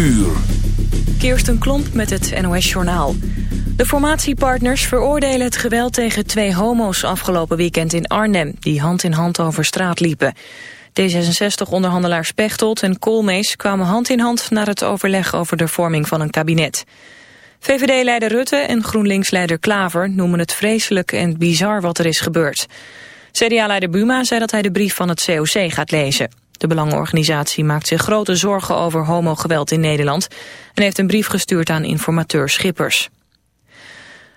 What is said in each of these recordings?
uur. Kirsten Klomp met het NOS-journaal. De formatiepartners veroordelen het geweld tegen twee homo's afgelopen weekend in Arnhem... die hand in hand over straat liepen. D66-onderhandelaars Pechtold en Koolmees kwamen hand in hand... naar het overleg over de vorming van een kabinet. VVD-leider Rutte en GroenLinks-leider Klaver noemen het vreselijk en bizar wat er is gebeurd. CDA-leider Buma zei dat hij de brief van het COC gaat lezen. De Belangenorganisatie maakt zich grote zorgen over homogeweld in Nederland... en heeft een brief gestuurd aan informateur Schippers.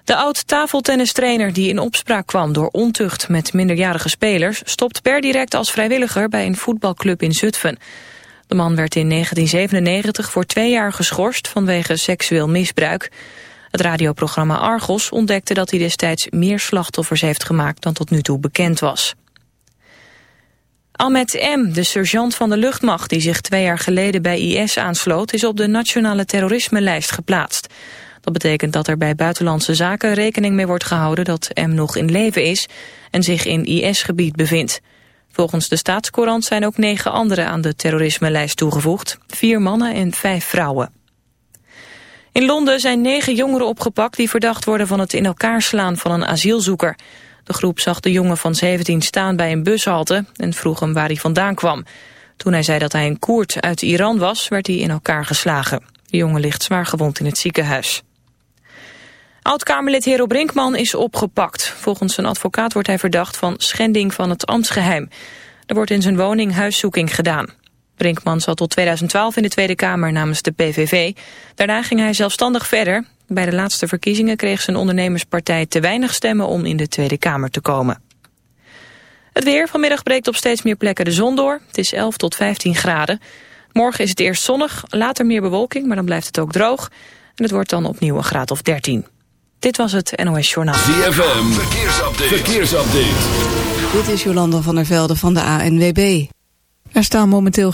De oud-tafeltennistrainer die in opspraak kwam door ontucht met minderjarige spelers... stopt per direct als vrijwilliger bij een voetbalclub in Zutphen. De man werd in 1997 voor twee jaar geschorst vanwege seksueel misbruik. Het radioprogramma Argos ontdekte dat hij destijds meer slachtoffers heeft gemaakt dan tot nu toe bekend was. Ahmed M., de sergeant van de luchtmacht die zich twee jaar geleden bij IS aansloot, is op de nationale terrorisme-lijst geplaatst. Dat betekent dat er bij buitenlandse zaken rekening mee wordt gehouden dat M nog in leven is en zich in IS-gebied bevindt. Volgens de staatscourant zijn ook negen anderen aan de terrorisme-lijst toegevoegd, vier mannen en vijf vrouwen. In Londen zijn negen jongeren opgepakt die verdacht worden van het in elkaar slaan van een asielzoeker. De groep zag de jongen van 17 staan bij een bushalte en vroeg hem waar hij vandaan kwam. Toen hij zei dat hij een Koert uit Iran was, werd hij in elkaar geslagen. De jongen ligt zwaar gewond in het ziekenhuis. Oud-Kamerlid Hero Brinkman is opgepakt. Volgens zijn advocaat wordt hij verdacht van schending van het ambtsgeheim. Er wordt in zijn woning huiszoeking gedaan. Brinkman zat tot 2012 in de Tweede Kamer namens de PVV. Daarna ging hij zelfstandig verder. Bij de laatste verkiezingen kreeg zijn ondernemerspartij te weinig stemmen om in de Tweede Kamer te komen. Het weer. Vanmiddag breekt op steeds meer plekken de zon door. Het is 11 tot 15 graden. Morgen is het eerst zonnig, later meer bewolking, maar dan blijft het ook droog. En het wordt dan opnieuw een graad of 13. Dit was het NOS Journaal. ZFM. Verkeersupdate. Verkeersupdate. Dit is Jolanda van der Velde van de ANWB. Er staan momenteel...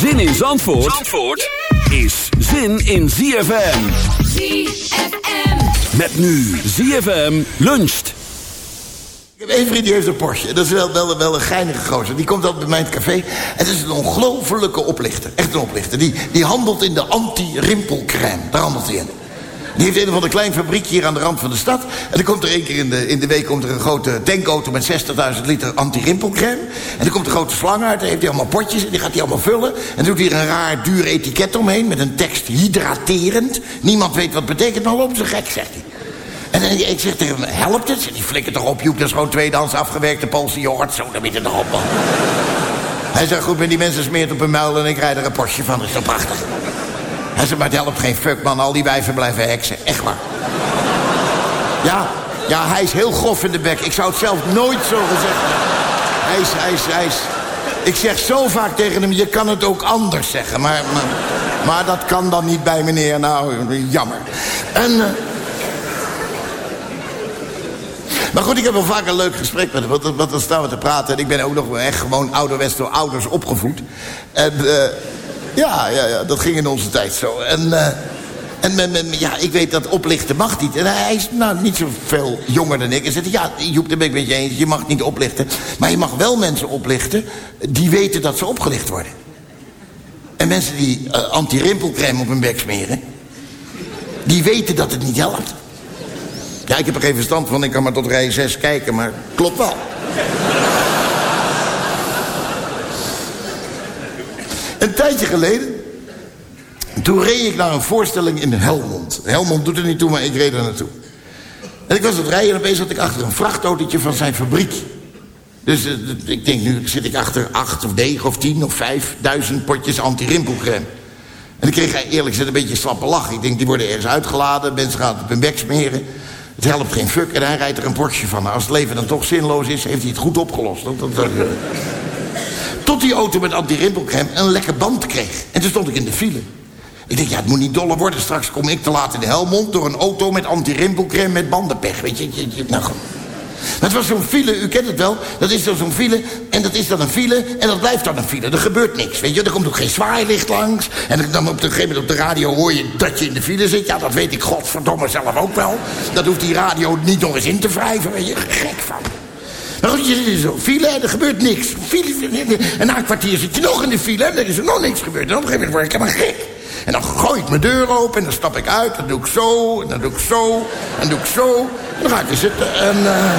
Zin in Zandvoort, Zandvoort is zin in ZFM. ZFM. Met nu ZFM luncht. Ik heb één vriend die heeft een Porsche. Dat is wel, wel, wel een geinige gozer. Die komt altijd bij mij in het café. Het is een ongelofelijke oplichter. Echt een oplichter. Die, die handelt in de anti-rimpelcrème. Daar handelt hij in. Die heeft een of ander klein fabriekje hier aan de rand van de stad. En dan komt er één keer in de, in de week komt er een grote tankauto met 60.000 liter anti-rimpelcrème. En dan komt een grote slang uit. Dan heeft hij allemaal potjes en die gaat hij allemaal vullen. En doet hij er een raar duur etiket omheen met een tekst hydraterend. Niemand weet wat betekent, maar loopt ze gek, zegt hij. En dan, ik zeg tegen hem, helpt het? Hij, flikker toch op, Joep, dat is gewoon tweedehands afgewerkte Poolse yoghurt. Zo, dan weet het toch op, man. Hij zegt, goed, met die mensen smeert op hun muil en ik rijd er een Porsche van. Dat is toch prachtig? Hij zegt, maar het helpt geen fuck, man. Al die wijven blijven heksen. Echt waar. Ja, ja, hij is heel grof in de bek. Ik zou het zelf nooit zo gezegd hebben. Hij is, hij is, hij is... Ik zeg zo vaak tegen hem, je kan het ook anders zeggen. Maar, maar, dat kan dan niet bij meneer. Nou, jammer. En... eh, Maar goed, ik heb wel vaak een leuk gesprek met hem. Want, want dan staan we te praten. En ik ben ook nog echt gewoon ouderwets door ouders opgevoed. En eh, ja, ja, ja, dat ging in onze tijd zo. En, eh, en men- men- ja, ik weet dat oplichten mag niet. En hij is nou niet zoveel jonger dan ik. En zegt, ja, Joep, daar ben ik met je eens. Je mag niet oplichten. Maar je mag wel mensen oplichten die weten dat ze opgelicht worden. En mensen die eh, anti-rimpelcrème op hun bek smeren... die weten dat het niet helpt. Ja, ik heb er geen verstand van. Ik kan maar tot rij 6 kijken, maar klopt wel. Een tijdje geleden... toen reed ik naar een voorstelling in Helmond. Helmond doet er niet toe, maar ik reed er naartoe. En ik was aan het rijden en opeens zat ik achter een vrachtautootje van zijn fabriek. Dus eh, ik denk, nu zit ik achter acht of negen of tien of vijfduizend potjes anti-rimpelcrème. En ik kreeg eerlijk gezegd een beetje een slappe lach. Ik denk, die worden ergens uitgeladen, mensen gaan het op hun bek smeren. Het helpt geen fuck en hij rijdt er een potje van. Als het leven dan toch zinloos is, heeft hij het goed opgelost. Dat, dat. Tot die auto met anti-rimpelcrème een lekker band kreeg. En toen stond ik in de file. Ik denk, ja, het moet niet doller worden. Straks kom ik te laat in de Helmond... door een auto met anti-rimpelcrème met bandenpech. Weet je, je, nou goed. Was zo'n file, u kent het wel. Dat is dan zo'n file en dat is dan een file en dat blijft dan een file. Er gebeurt niks, weet je. Er komt ook geen zwaailicht langs. En dan op de gegeven moment op de radio hoor je dat je in de file zit. Ja, dat weet ik godverdomme zelf ook wel. Dat hoeft die radio niet nog eens in te wrijven. Weet je, gek van. Maar goed, je zit in file en er gebeurt niks. En na een kwartier zit je nog in de file en er is er nog niks gebeurd. En op een gegeven moment word ik helemaal gek. En dan gooi ik mijn deur open en dan stap ik uit. Dan doe ik zo, en dan doe ik zo, en dan doe ik zo. En dan ga ik weer zitten en... eh,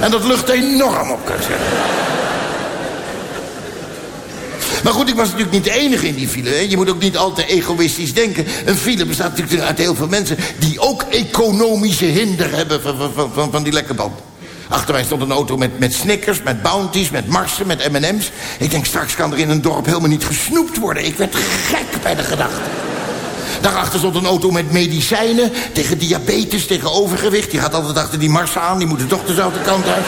En dat lucht enorm op. Maar goed, ik was natuurlijk niet de enige in die file. Hè. Je moet ook niet al te egoïstisch denken. Een file bestaat natuurlijk uit heel veel mensen... die ook economische hinder hebben van, van, van, van, die lekke band. Achter mij stond een auto met, met Snickers, met Bounties, met Marsen, met M&M's. Ik denk, straks kan er in een dorp helemaal niet gesnoept worden. Ik werd gek bij de gedachte. Daarachter stond een auto met medicijnen tegen diabetes, tegen overgewicht. Die gaat altijd achter die Marsen aan, die moeten toch dezelfde kant uit.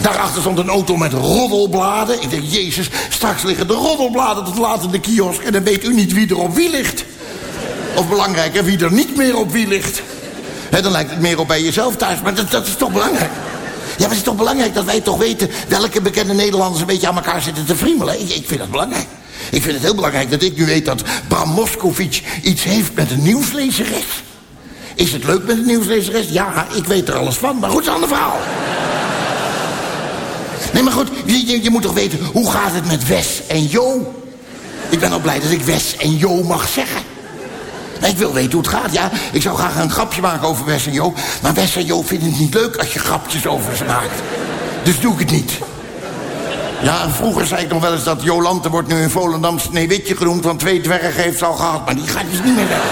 Daarachter stond een auto met roddelbladen. Ik denk, jezus, straks liggen de roddelbladen tot laat in de kiosk... en dan weet u niet wie er op wie ligt. Of belangrijker, wie er niet meer op wie ligt. Dan lijkt het meer op bij jezelf thuis, maar dat, dat is toch belangrijk. Ja, maar het is toch belangrijk dat wij toch weten... welke bekende Nederlanders een beetje aan elkaar zitten te friemelen. Ik, ik vind dat belangrijk. Ik vind het heel belangrijk dat ik nu weet dat Bram Moskovic iets heeft met een nieuwslezeres. Is het leuk met een nieuwslezeres? Ja, ik weet er alles van, maar goed, is een ander verhaal. Nee, maar goed, je, je, moet toch weten, hoe gaat het met Wes en Jo? Ik ben al blij dat ik Wes en Jo mag zeggen. Ik wil weten hoe het gaat, ja. Ik zou graag een grapje maken over Wes en Jo. Maar Wes en Jo vinden het niet leuk als je grapjes over ze maakt. Dus doe ik het niet. Ja, vroeger zei ik nog wel eens dat Jolante wordt nu in Volendam Sneeuwwitje genoemd... want twee dwergen heeft ze al gehad. Maar die ga ik dus niet meer zeggen.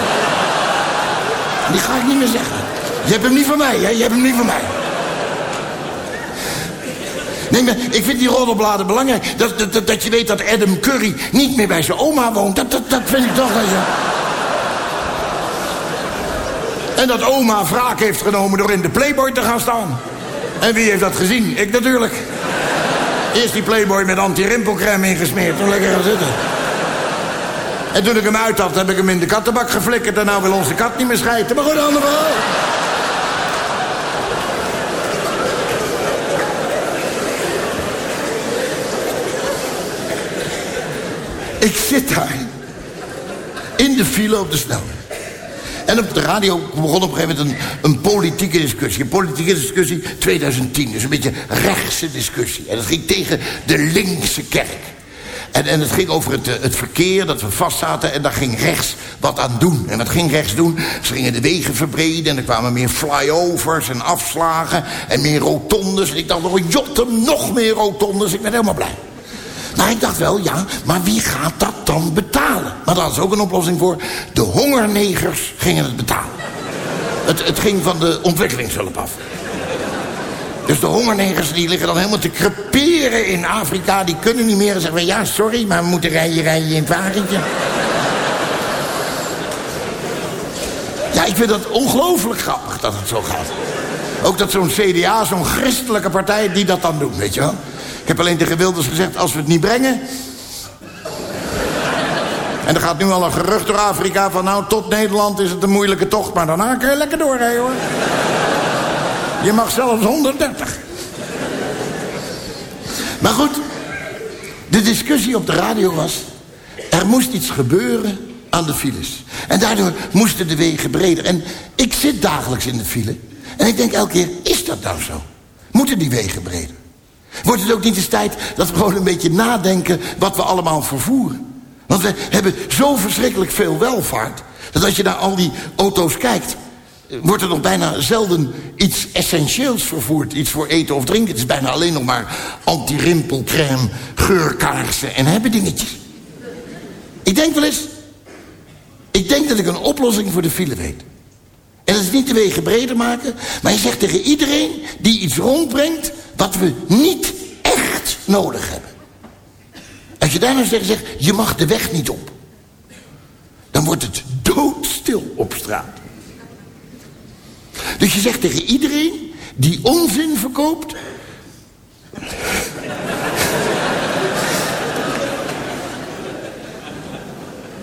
Die ga ik niet meer zeggen. Je hebt hem niet van mij, hè? Je hebt hem niet van mij. Nee, maar ik vind die roddelbladen belangrijk. Dat, dat, dat, dat je weet dat Adam Curry niet meer bij zijn oma woont. Dat, dat, dat vind ik toch dat je... En dat oma wraak heeft genomen door in de Playboy te gaan staan. En wie heeft dat gezien? Ik natuurlijk. Eerst die Playboy met anti-rimpelcrème ingesmeerd. Toen lekker gaan zitten. En toen ik hem uit had, heb ik hem in de kattenbak geflikkerd. En nou wil onze kat niet meer schijten. Maar goed, verhaal. Ik zit daar. In de file op de snelweg. En op de radio begon op een gegeven moment een, een politieke discussie. Een politieke discussie 2010. Dus een beetje rechtse discussie. En dat ging tegen de linkse kerk. En, en het ging over het, eh, het verkeer, dat we vastzaten. En daar ging rechts wat aan doen. En wat ging rechts doen? Ze gingen de wegen verbreden. En er kwamen meer flyovers en afslagen. En meer rotondes. En ik dacht, oh jotem, nog meer rotondes. Ik ben helemaal blij. Maar ik dacht wel, ja, maar wie gaat dat dan betalen? Maar daar is ook een oplossing voor. De hongernegers gingen het betalen. Het, het ging van de ontwikkelingshulp af. Dus de hongernegers die liggen dan helemaal te creperen in Afrika. Die kunnen niet meer en zeggen, ja, sorry, maar we moeten rijden, rijden in het wagentje. Ja, ik vind dat ongelooflijk grappig dat het zo gaat. Ook dat zo'n CDA, zo'n christelijke partij, die dat dan doet, weet je wel. Ik heb alleen tegen Wilders gezegd, als we het niet brengen... En er gaat nu al een gerucht door Afrika van... nou, tot Nederland is het een moeilijke tocht... maar daarna kun je lekker doorrijden, hoor. Je mag zelfs 130. Maar goed, de discussie op de radio was... er moest iets gebeuren aan de files. En daardoor moesten de wegen breder. En ik zit dagelijks in de file. En ik denk elke keer, is dat nou zo? Moeten die wegen breder? Wordt het ook niet eens tijd dat we gewoon een beetje nadenken... wat we allemaal vervoeren? Want we hebben zo verschrikkelijk veel welvaart... dat als je naar al die auto's kijkt... wordt er nog bijna zelden iets essentieels vervoerd. Iets voor eten of drinken. Het is bijna alleen nog maar anti-rimpelcrème, geurkaarsen en hebben dingetjes. Ik denk wel eens... Ik denk dat ik een oplossing voor de file weet. En dat is niet de wegen breder maken... maar je zegt tegen iedereen die iets rondbrengt... wat we niet echt nodig hebben. Als je daarna zegt, zegt, je mag de weg niet op. Dan wordt het doodstil op straat. Dus je zegt tegen iedereen die onzin verkoopt...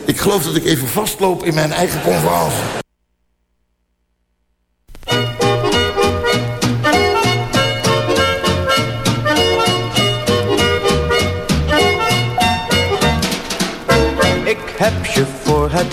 Ik geloof dat ik even vastloop in mijn eigen conferentie.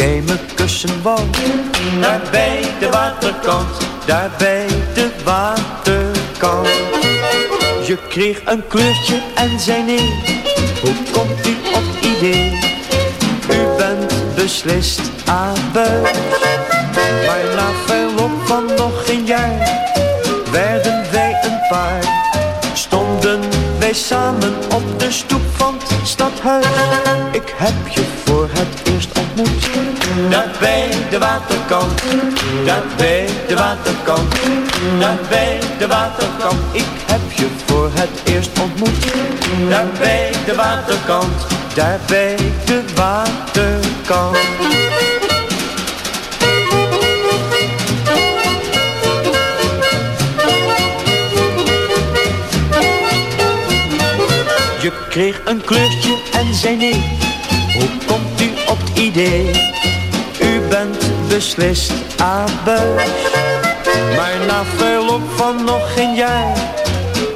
jij me kussen wou. Daar bij de waterkant, daar bij de waterkant. Je kreeg een kleurtje en zei nee. Hoe komt u op idee? U bent beslist abuis. Maar na verloop van nog geen jaar werden wij een paar. Stonden wij samen op de stoep van het stadhuis. Ik heb je Daar bij de waterkant, daar bij de waterkant, daar bij de waterkant. Ik heb je voor het eerst ontmoet. Daar bij de waterkant, daar bij de waterkant. Je kreeg een kleurtje en zei nee. Hoe komt u op het idee? Bent beslist abuis. Maar na verloop van nog geen jaar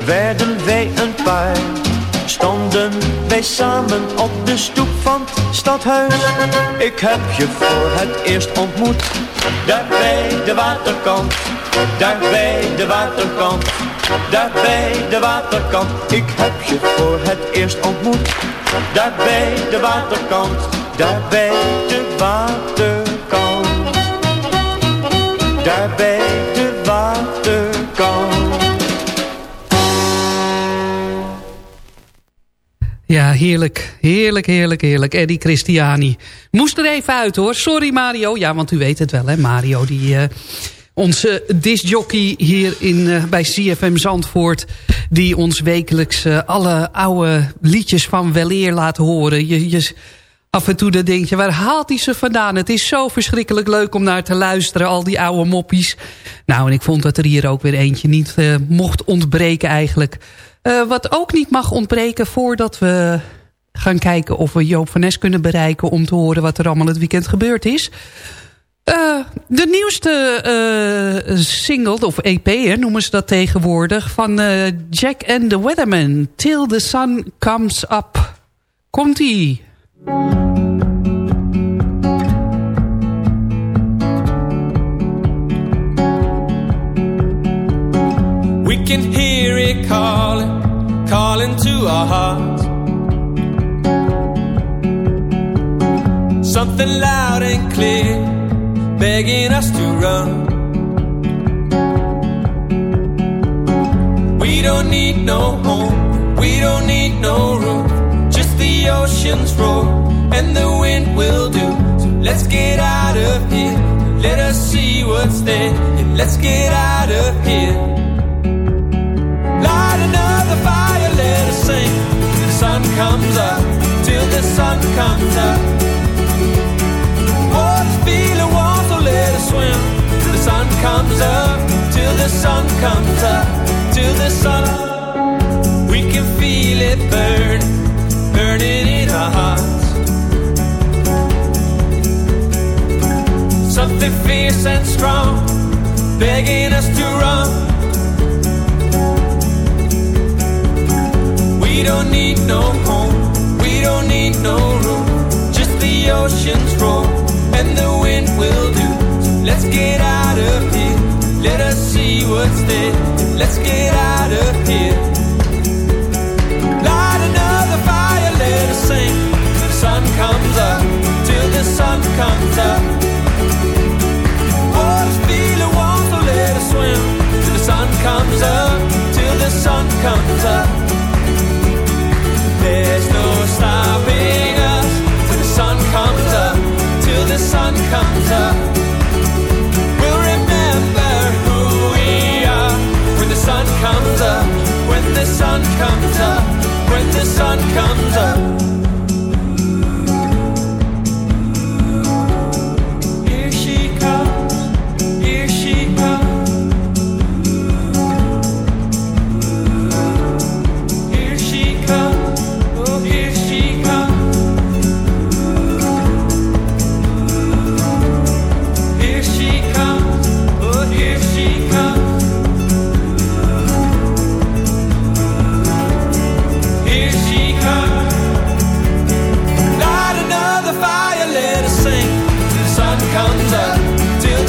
werden wij een paar. Stonden wij samen op de stoep van het stadhuis. Ik heb je voor het eerst ontmoet. Daar bij de waterkant, daar bij de waterkant. Daar bij de waterkant, ik heb je voor het eerst ontmoet. Daar bij de waterkant, daar bij de waterkant. Daar bij de waterkant. Ja, heerlijk. Heerlijk, heerlijk, heerlijk. Eddie Christiani. Moest er even uit hoor. Sorry Mario. Ja, want u weet het wel hè. Mario die... eh, onze discjockey hier in, eh, bij CFM Zandvoort... die ons wekelijks eh, alle oude liedjes van weleer laat horen. Je, je, af en toe dan denk je, waar haalt hij ze vandaan? Het is zo verschrikkelijk leuk om naar te luisteren, al die oude moppies. Nou, en ik vond dat er hier ook weer eentje niet eh, mocht ontbreken eigenlijk. Eh, wat ook niet mag ontbreken voordat we gaan kijken... of we Joop van Nes kunnen bereiken om te horen wat er allemaal het weekend gebeurd is... Eh, de nieuwste single, of EP hè, noemen ze dat tegenwoordig... van Jack and the Weatherman, Till the Sun Comes Up. Komt-ie. We can hear it calling, calling to our hearts. Something loud and clear, begging us to run. We don't need no home, we don't need no just the ocean's roar, and the wind will do. So Let's get out of here. Let us see what's there. Yeah, let's get out of here. Something fierce and strong, begging us to run. We don't need no home, we don't need no room. Just the ocean's roar, and the wind will do. So let's get out of here, let us see what's there. Let's get out of here. Light another fire, let us sing. The sun comes up, till the sun comes up. Comes up. There's no stopping us till the sun comes up, till the sun comes up. We'll remember who we are when the sun comes up, when the sun comes up, when the sun comes up.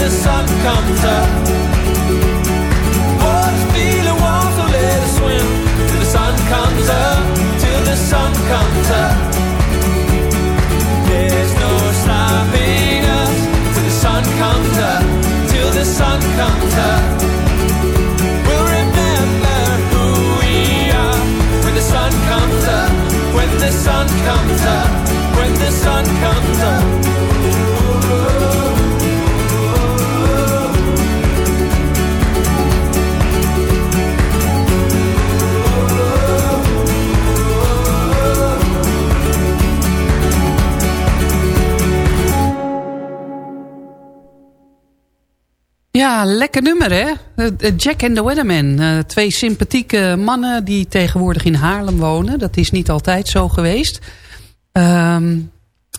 The sun comes up. Lekker nummer hè. Eh, eh, Jack and the Weatherman. Eh, twee sympathieke mannen die tegenwoordig in Haarlem wonen. Dat is niet altijd zo geweest. Ehm,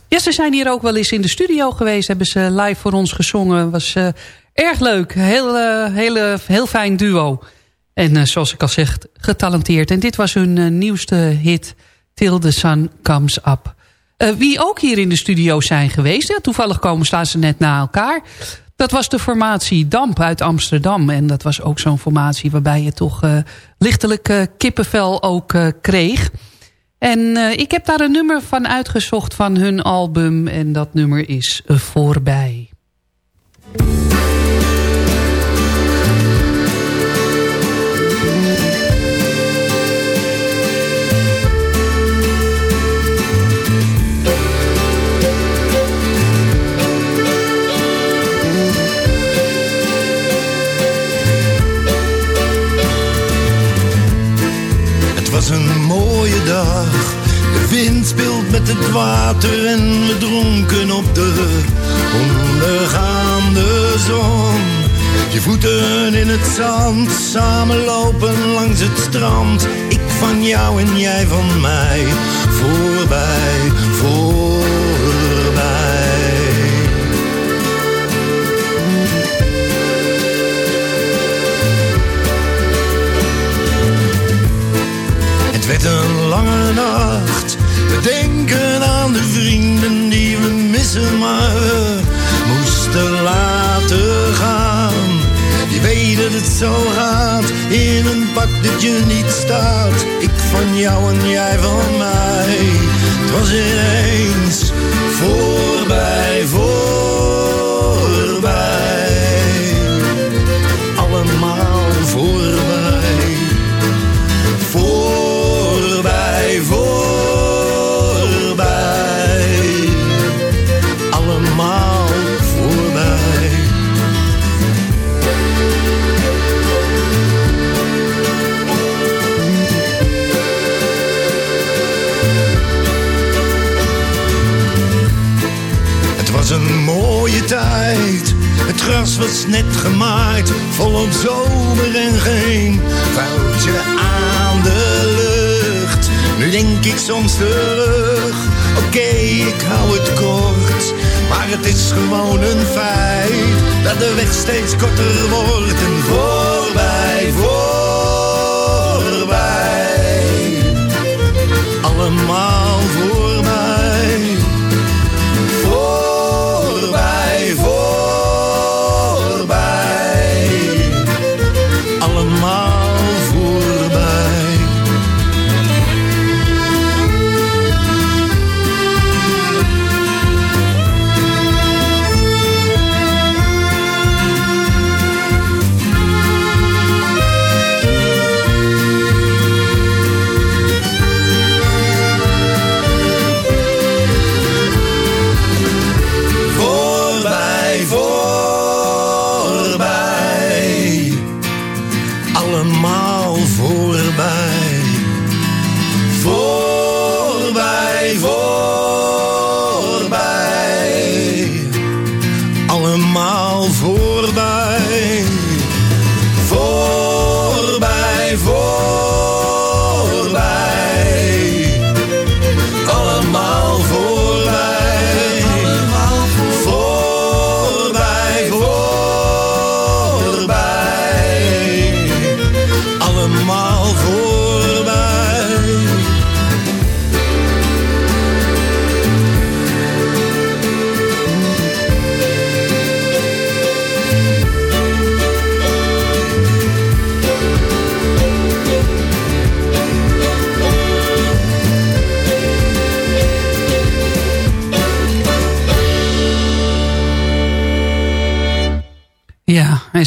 ja, ze zijn hier ook wel eens in de studio geweest. Hebben ze live voor ons gezongen. Was erg leuk. Heel, hele, heel fijn duo. En zoals ik al zeg, getalenteerd. En dit was hun nieuwste hit. Till the Sun Comes Up. Wie ook hier in de studio zijn geweest. Ja, toevallig komen staan ze net na elkaar. Dat was de formatie Damp uit Amsterdam. En dat was ook zo'n formatie waarbij je toch eh, lichtelijk eh, kippenvel ook eh, kreeg. En ik heb daar een nummer van uitgezocht van hun album. En dat nummer is Voorbij. Was een mooie dag. De wind speelt met het water en we dronken op de ondergaande zon. Je voeten in het zand, samen lopen langs het strand. Ik van jou en jij van mij, voorbij, voorbij. Het werd een lange nacht. We denken aan de vrienden die we missen, maar moesten laten gaan. Je weet dat het zo gaat, in een pak dat je niet staat. Ik van jou en jij van mij. Het was ineens voorbij, voorbij. Gras was net gemaaid, volop zomer en geen vuiltje aan de lucht. Nu denk ik soms terug, oké, ik hou het kort. Maar het is gewoon een feit, dat de weg steeds korter wordt en voorbij, voorbij. Allemaal voorbij.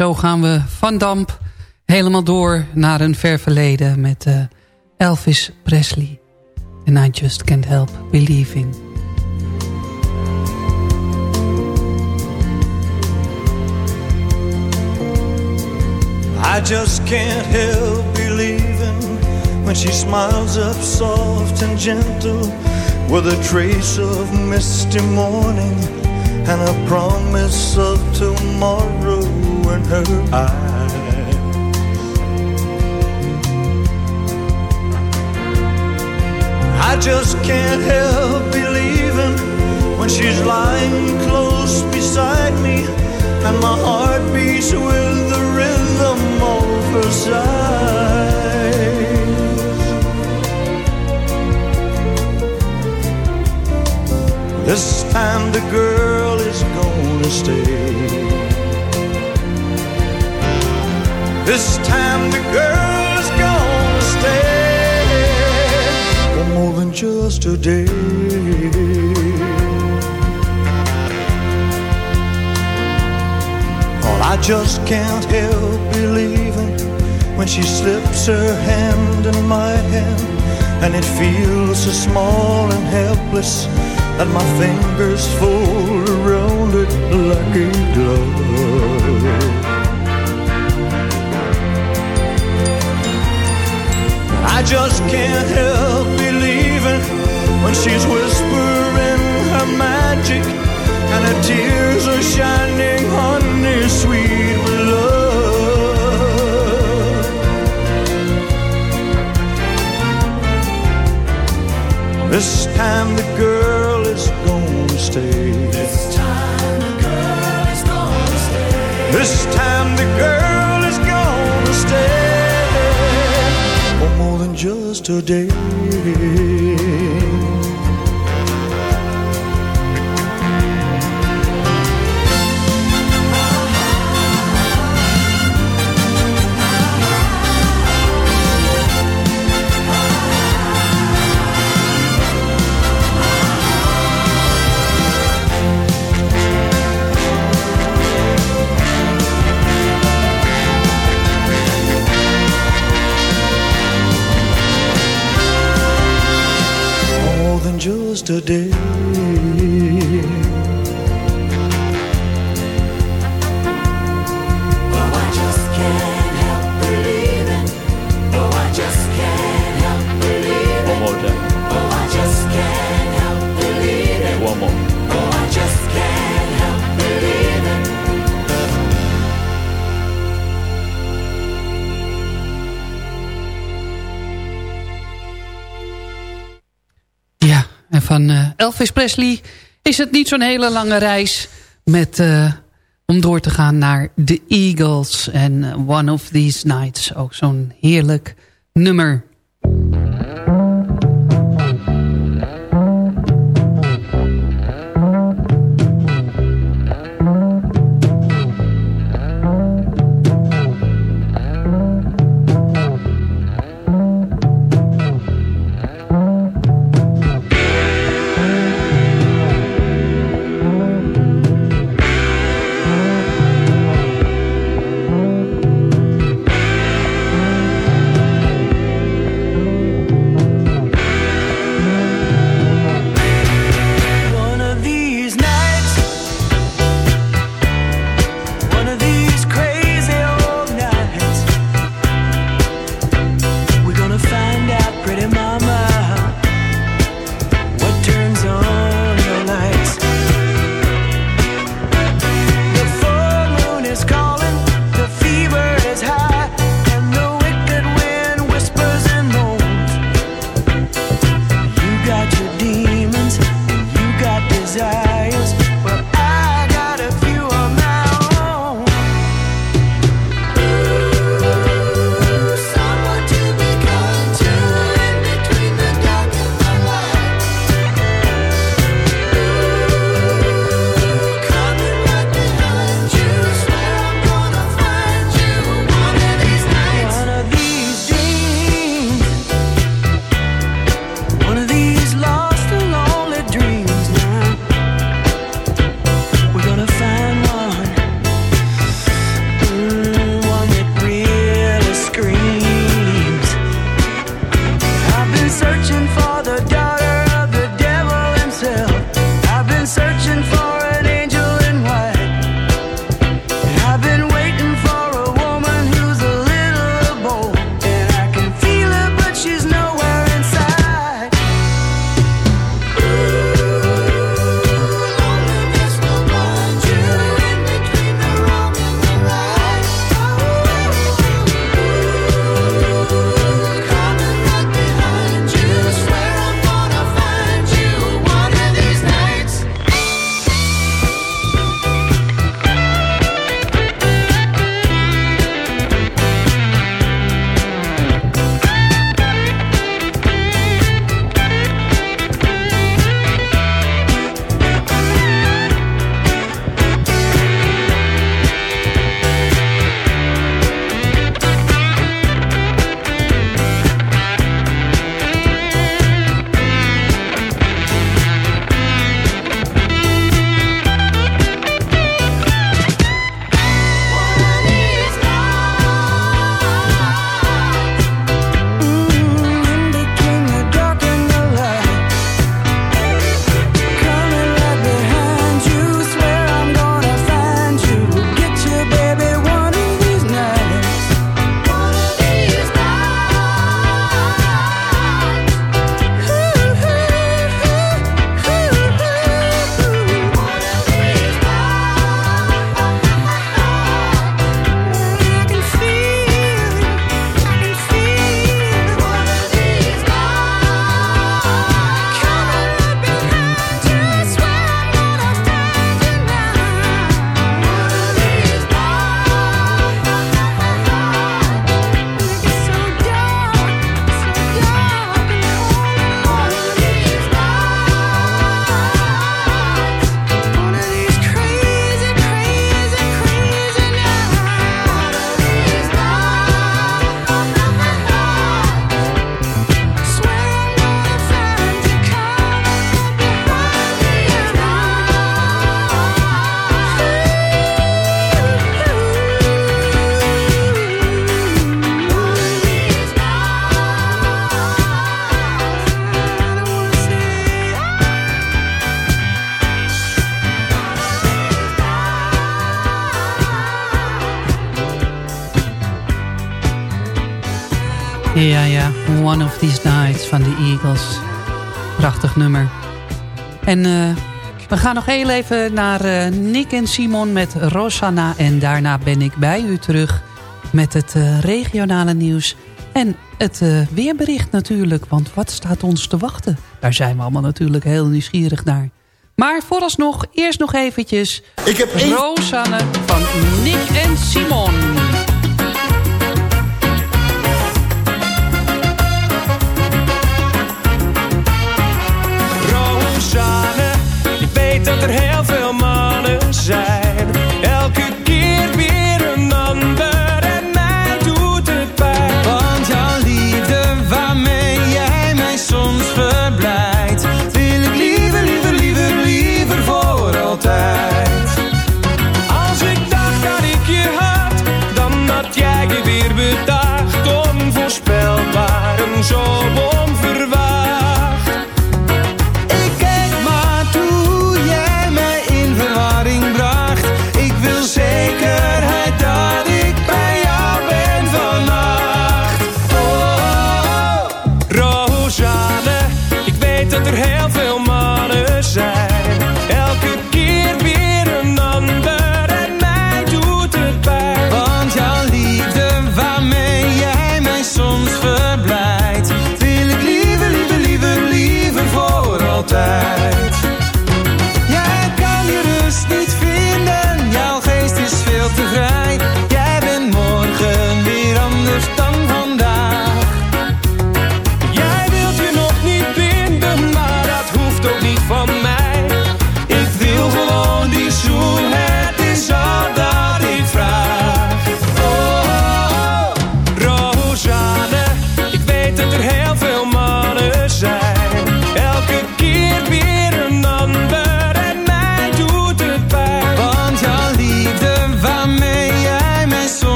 Zo gaan we van Damp helemaal door naar een ver verleden met eh, Elvis Presley. And I just can't help believing. I just can't help believing when she smiles up soft and gentle with a trace of misty morning and a promise of tomorrow in her eyes. I just can't help believing when she's lying close beside me and my heart beats with the rhythm of her sighs. This time the girl is gonna stay. This time the girl is gonna stay for more than just a day. I just can't help believing when she slips her hand in my hand and it feels so small and helpless that my fingers fold around it like a glove. I just can't help believing when she's whispering her magic and her tears are shining honey sweet with love. This time the girl is gonna stay. This time the girl is gonna stay. This time the girl is gonna stay more than just a day. Just het niet zo'n hele lange reis... Met, eh, om door te gaan naar The Eagles en eh, One of These Nights. Ook zo'n heerlijk nummer. These Nights van de Eagles. Prachtig nummer. En eh, we gaan nog heel even naar eh, Nick en Simon met Rosanna. En daarna ben ik bij u terug met het eh, regionale nieuws. En het weerbericht natuurlijk, want wat staat ons te wachten? Daar zijn we allemaal natuurlijk heel nieuwsgierig naar. Maar vooralsnog, eerst nog eventjes... Ik heb één... Rosanne van Nick en Simon. Weet dat er heel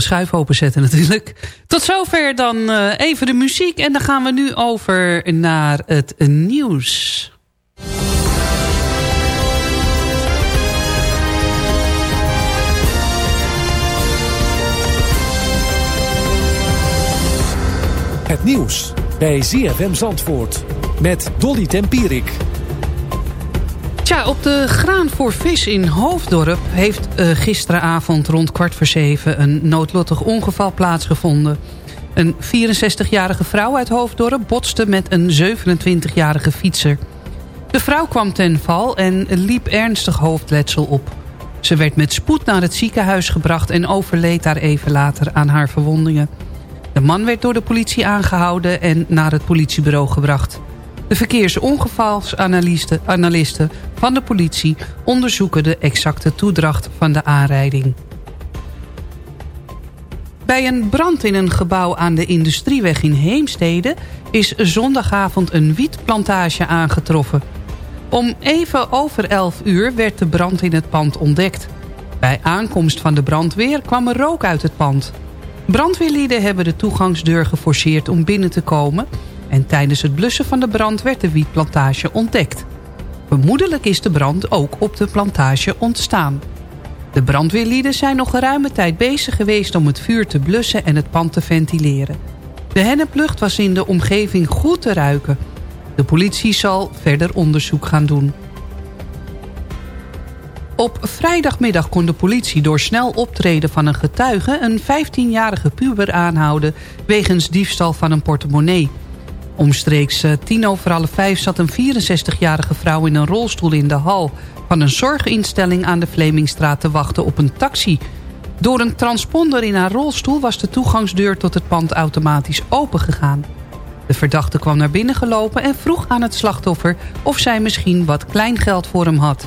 de schuif openzetten natuurlijk. Tot zover dan eh, even de muziek. En dan gaan we nu over naar het nieuws. Het nieuws bij ZFM Zandvoort met Dolly Tempierik. Op de Graan voor Vis in Hoofddorp heeft eh, gisteravond rond kwart voor zeven een noodlottig ongeval plaatsgevonden. Een 64-jarige vrouw uit Hoofddorp botste met een 27-jarige fietser. De vrouw kwam ten val en liep ernstig hoofdletsel op. Ze werd met spoed naar het ziekenhuis gebracht en overleed daar even later aan haar verwondingen. De man werd door de politie aangehouden en naar het politiebureau gebracht. De verkeersongevalsanalisten analisten van de politie onderzoeken de exacte toedracht van de aanrijding. Bij een brand in een gebouw aan de Industrieweg in Heemstede... is zondagavond een wietplantage aangetroffen. Om even over 11 uur werd de brand in het pand ontdekt. Bij aankomst van de brandweer kwam er rook uit het pand. Brandweerlieden hebben de toegangsdeur geforceerd om binnen te komen... en tijdens het blussen van de brand werd de wietplantage ontdekt. Vermoedelijk is de brand ook op de plantage ontstaan. De brandweerlieden zijn nog geruime tijd bezig geweest om het vuur te blussen en het pand te ventileren. De henneplucht was in de omgeving goed te ruiken. De politie zal verder onderzoek gaan doen. Op vrijdagmiddag kon de politie door snel optreden van een getuige... een 15-jarige puber aanhouden wegens diefstal van een portemonnee. Omstreeks eh, tien over half vijf zat een 64-jarige vrouw in een rolstoel in de hal... van een zorginstelling aan de Vlemingstraat te wachten op een taxi. Door een transponder in haar rolstoel was de toegangsdeur tot het pand automatisch opengegaan. De verdachte kwam naar binnen gelopen en vroeg aan het slachtoffer... of zij misschien wat kleingeld voor hem had.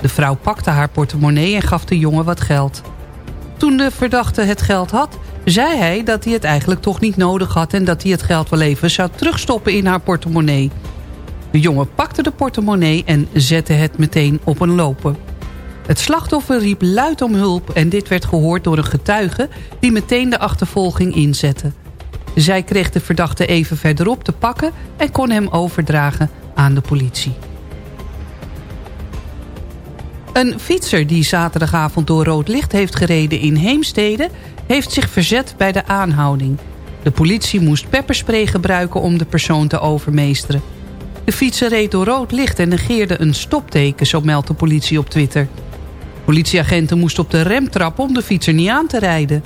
De vrouw pakte haar portemonnee en gaf de jongen wat geld. Toen de verdachte het geld had, zei hij dat hij het eigenlijk toch niet nodig had... en dat hij het geld wel even zou terugstoppen in haar portemonnee. De jongen pakte de portemonnee en zette het meteen op een lopen. Het slachtoffer riep luid om hulp en dit werd gehoord door een getuige... die meteen de achtervolging inzette. Zij kreeg de verdachte even verderop te pakken... en kon hem overdragen aan de politie. Een fietser die zaterdagavond door rood licht heeft gereden in Heemstede... heeft zich verzet bij de aanhouding. De politie moest pepperspray gebruiken om de persoon te overmeesteren. De fietser reed door rood licht en negeerde een stopteken, zo meldt de politie op Twitter. Politieagenten moesten op de rem trappen om de fietser niet aan te rijden.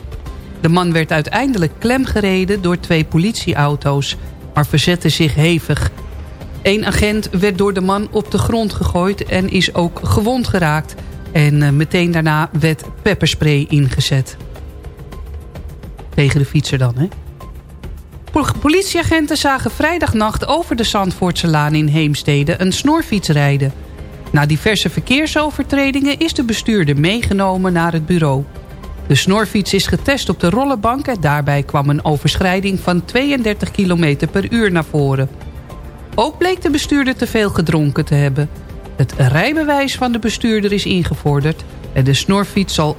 De man werd uiteindelijk klemgereden door twee politieauto's, maar verzette zich hevig. Eén agent werd door de man op de grond gegooid en is ook gewond geraakt. En eh, meteen daarna werd pepperspray ingezet. Tegen de fietser dan, hè? Politieagenten zagen vrijdagnacht over de Zandvoortse Laan in Heemstede een snorfiets rijden. Na diverse verkeersovertredingen is de bestuurder meegenomen naar het bureau. De snorfiets is getest op de rollenbank en daarbij kwam een overschrijding van 32 km per uur naar voren. Ook bleek de bestuurder te veel gedronken te hebben. Het rijbewijs van de bestuurder is ingevorderd... en de snorfiets zal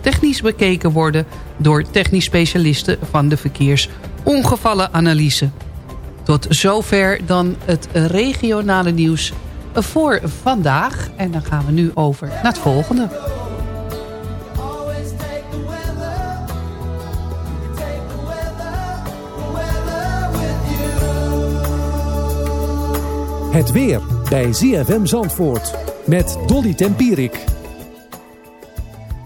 technisch bekeken worden... door technisch specialisten van de verkeersongevallenanalyse. Tot zover dan het regionale nieuws voor vandaag. En dan gaan we nu over naar het volgende. Het weer bij ZFM Zandvoort met Dolly Tempierik.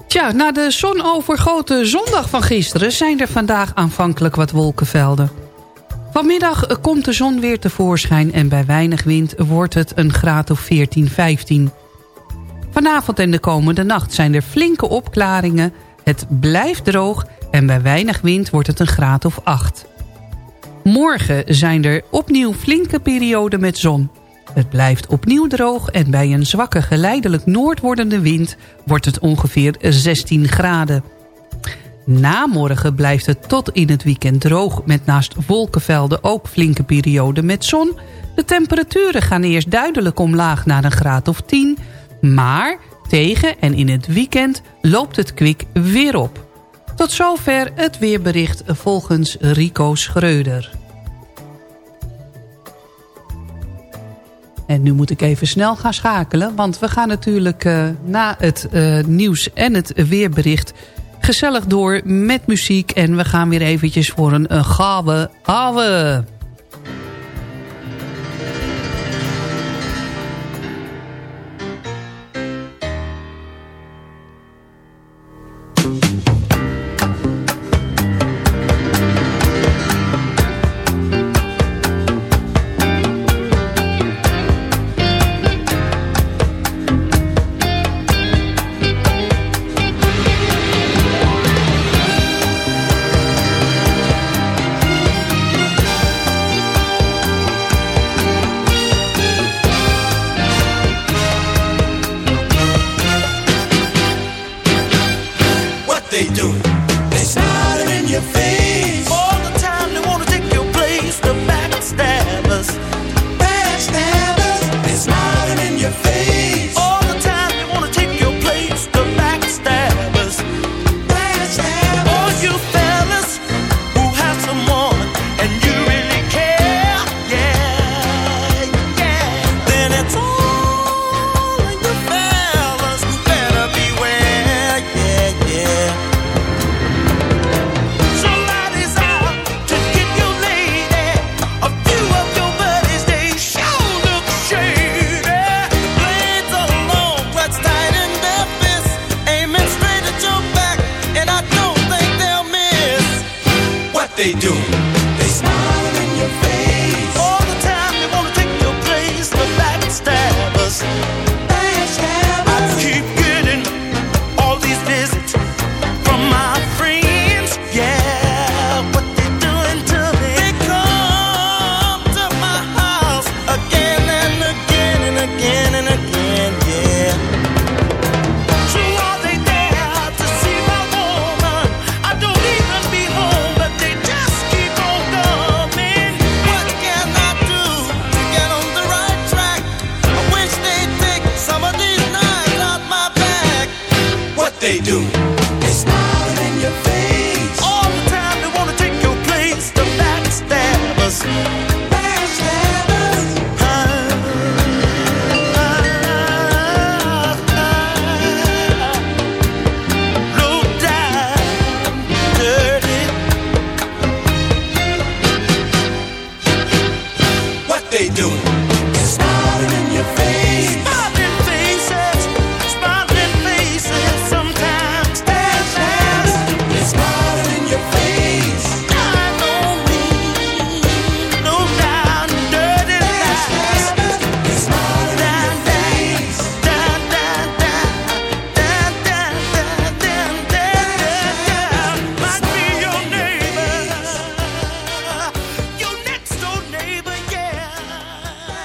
Tja, na de zonovergoten zondag van gisteren... zijn er vandaag aanvankelijk wat wolkenvelden. Vanmiddag komt de zon weer tevoorschijn... en bij weinig wind wordt het een graad of 14, 15. Vanavond en de komende nacht zijn er flinke opklaringen... het blijft droog en bij weinig wind wordt het een graad of 8. Morgen zijn er opnieuw flinke perioden met zon. Het blijft opnieuw droog en bij een zwakke geleidelijk noordwordende wind wordt het ongeveer 16 graden. Na morgen blijft het tot in het weekend droog met naast wolkenvelden ook flinke perioden met zon. De temperaturen gaan eerst duidelijk omlaag naar een graad of 10, maar tegen en in het weekend loopt het kwik weer op. Tot zover het weerbericht volgens Rico Schreuder. En nu moet ik even snel gaan schakelen. Want we gaan natuurlijk uh, na het uh, nieuws en het weerbericht gezellig door met muziek. En we gaan weer eventjes voor een, een gave ave.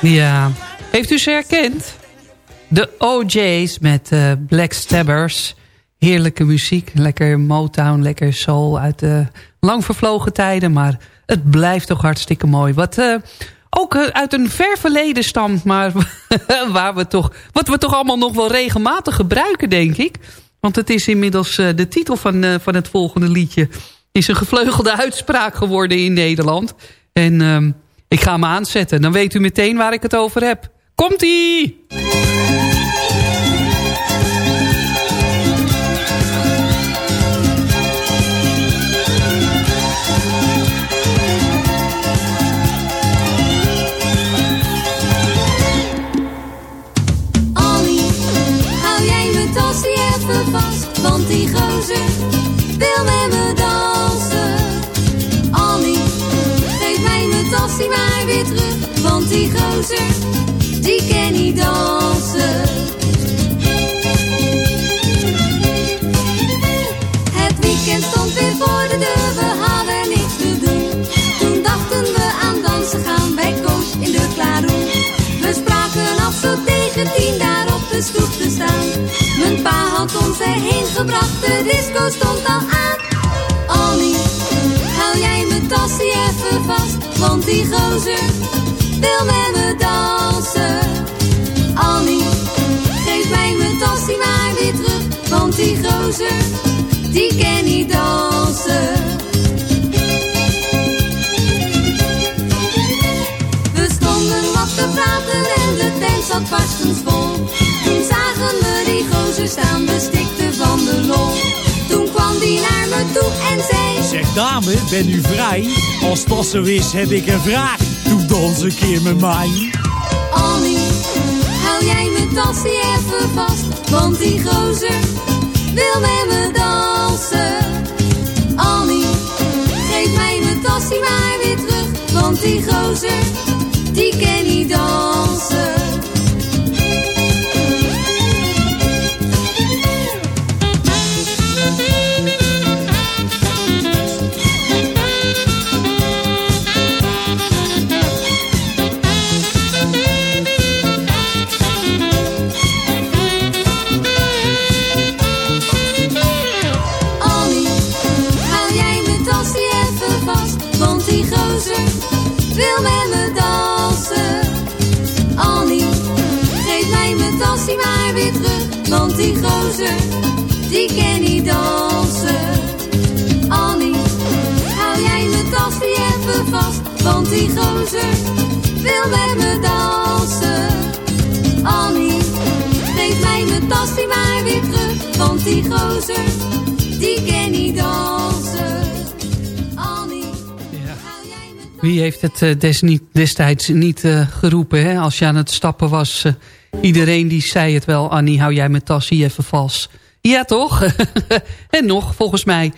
Ja, heeft u ze herkend? De OJ's met eh, Black Stabbers. Heerlijke muziek, lekker Motown, lekker soul uit de lang vervlogen tijden. Maar het blijft toch hartstikke mooi. Wat eh, ook eh, uit een ver verleden stamt, maar waar we toch, wat we toch allemaal nog wel regelmatig gebruiken, denk ik. Want het is inmiddels eh, de titel van, eh, van het volgende liedje. Is een gevleugelde uitspraak geworden in Nederland. En ehm, ik ga hem aanzetten. Dan weet u meteen waar ik het over heb. Komt-ie! Die ken niet dansen. Het weekend stond weer voor de deur, we hadden niks te doen. Toen dachten we aan dansen gaan bij Koos in de Klaroen. We spraken af zo tegen tien daar op de stoep te staan. Mijn pa had ons erheen gebracht, de disco stond al aan. Annie, hou jij mijn tasje even vast, want die gozer wil met me dansen. Annie, geef mij mijn tasje maar weer terug, want die gozer, die ken niet dansen. We stonden wat te praten en de tent zat barstensvol. Toen zagen we die gozer staan, we dame, ben u vrij? Als dat zo is, heb ik een vraag. Doe dans een keer met mij. Annie, hou jij mijn tasje even vast, want die gozer wil met me dansen. Annie, geef mij mijn tasje maar weer terug, want die gozer, die ken niet dansen. Want die gozer wil met me dansen. Annie, geef mij mijn tasje maar weer terug, want die gozer, die ken niet dansen. Annie, Wie heeft het eh, des niet, destijds niet eh, geroepen hè? als je aan het stappen was? eh, iedereen die zei het wel. Annie, hou jij mijn tassie even vast. Ja toch? en nog, volgens mij.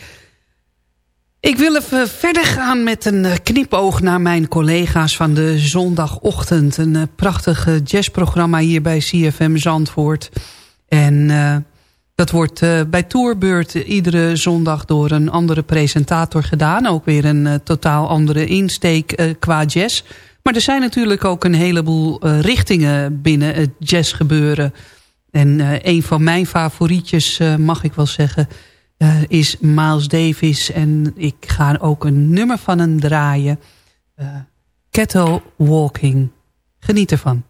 Ik wil even verder gaan met een eh, knipoog naar mijn collega's van de zondagochtend. Een eh, prachtig eh, jazzprogramma hier bij CFM Zandvoort. En dat wordt bij Tourbeurt iedere zondag door een andere presentator gedaan. Ook weer een totaal andere insteek qua jazz. Maar er zijn natuurlijk ook een heleboel richtingen binnen het jazzgebeuren. En een van mijn favorietjes, mag ik wel zeggen, eh, is Miles Davis. En ik ga ook een nummer van hem draaien. Eh Kettle Walking. Geniet ervan.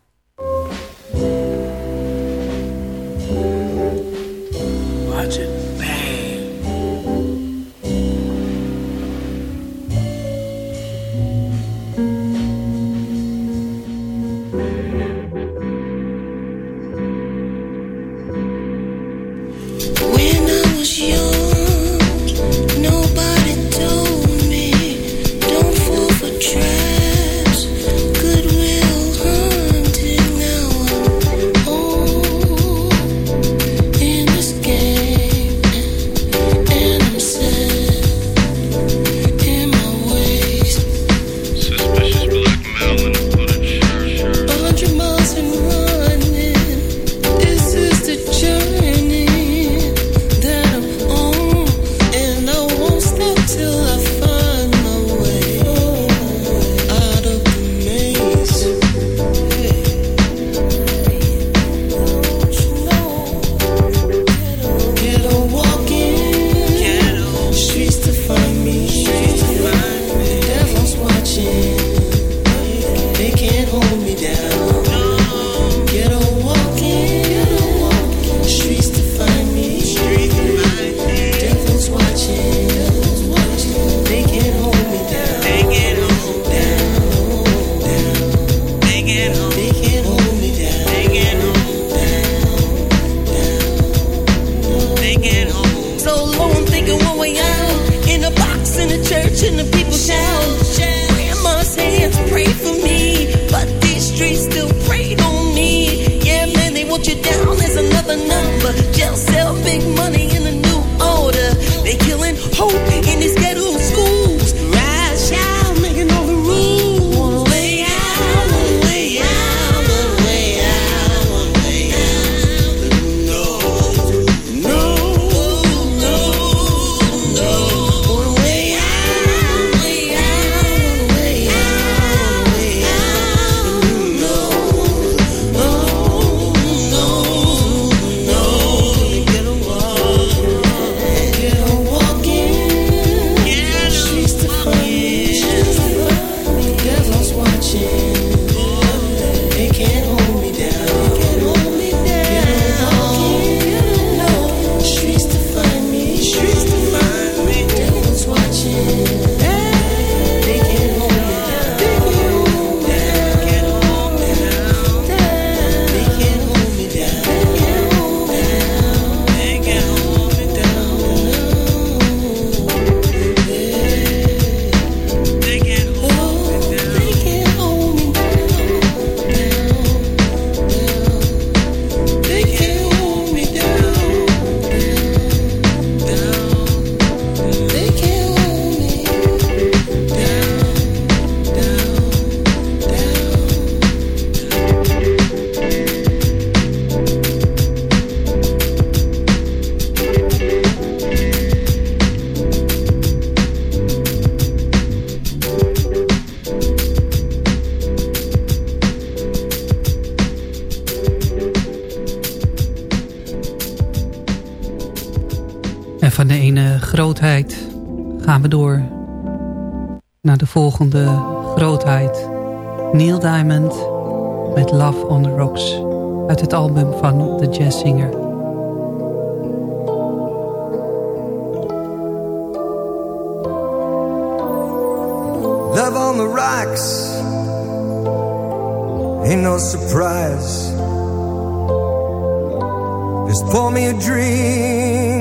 grootheid gaan we door naar de volgende grootheid. Neil Diamond met Love on the Rocks uit het album van The Jazz Singer. Love on the rocks Ain't no surprise Just pour me a dream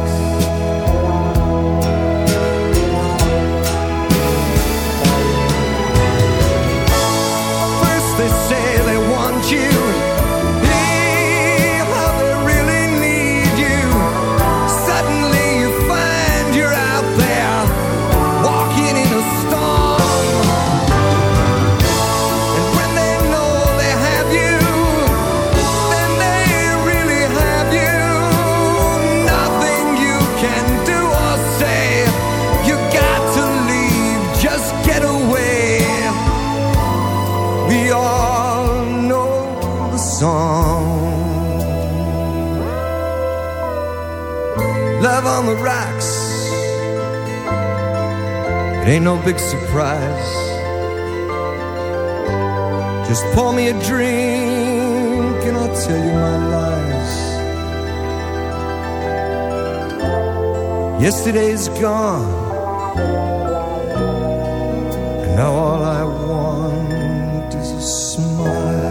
Ain't no big surprise. Just pour me a drink And I'll tell you my lies. Yesterday's gone. And now all I want is a smile.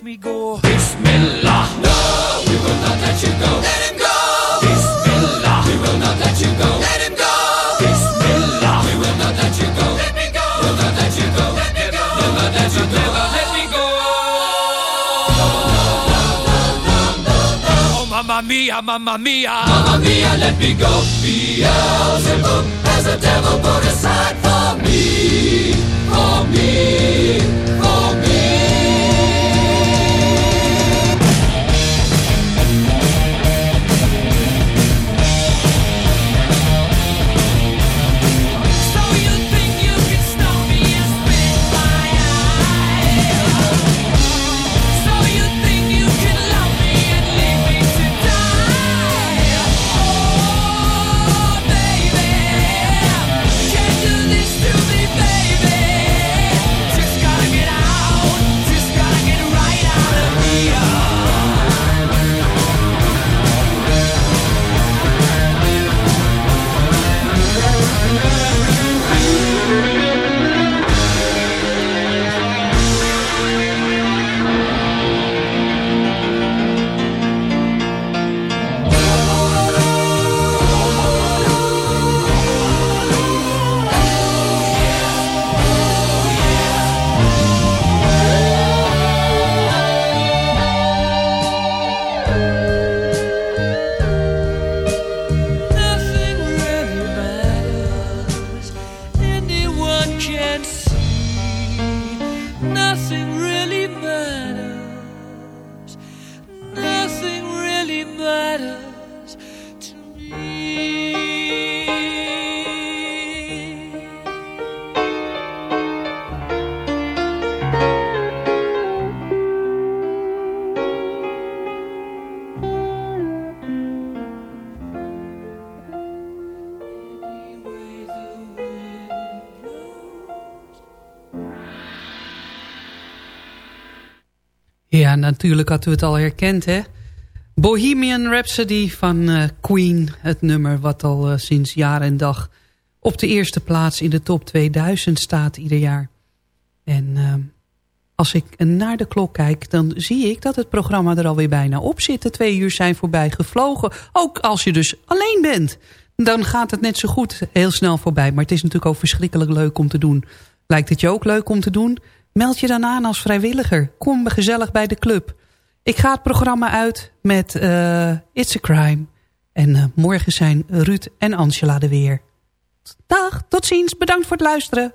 let me go. Bismillah, no, we will not let you go. Let him go. Bismillah, we will not let you go. Let him go. Bismillah, we will not let you go. Let me go. We'll not let you go. Let me go. We'll not let you go. Let me go. Oh, mamma mia, mamma mia. Mamma mia, let me go. Beelzebub has a devil put aside for me. For me. For me. Natuurlijk hadden we het al herkend, hè. Bohemian Rhapsody van eh, Queen. Het nummer wat al eh, sinds jaar en dag op de eerste plaats in de top 2000 staat ieder jaar. En uh, als ik naar de klok kijk, dan zie ik dat het programma er alweer bijna op zit. De twee uur zijn voorbij gevlogen. Ook als je dus alleen bent. Dan gaat het net zo goed heel snel voorbij. Maar het is natuurlijk ook verschrikkelijk leuk om te doen. Lijkt het je ook leuk om te doen? Meld je dan aan als vrijwilliger. Kom gezellig bij de club. Ik ga het programma uit met uh, It's a Crime. En uh, morgen zijn Ruud en Angela er weer. Dag, tot ziens. Bedankt voor het luisteren.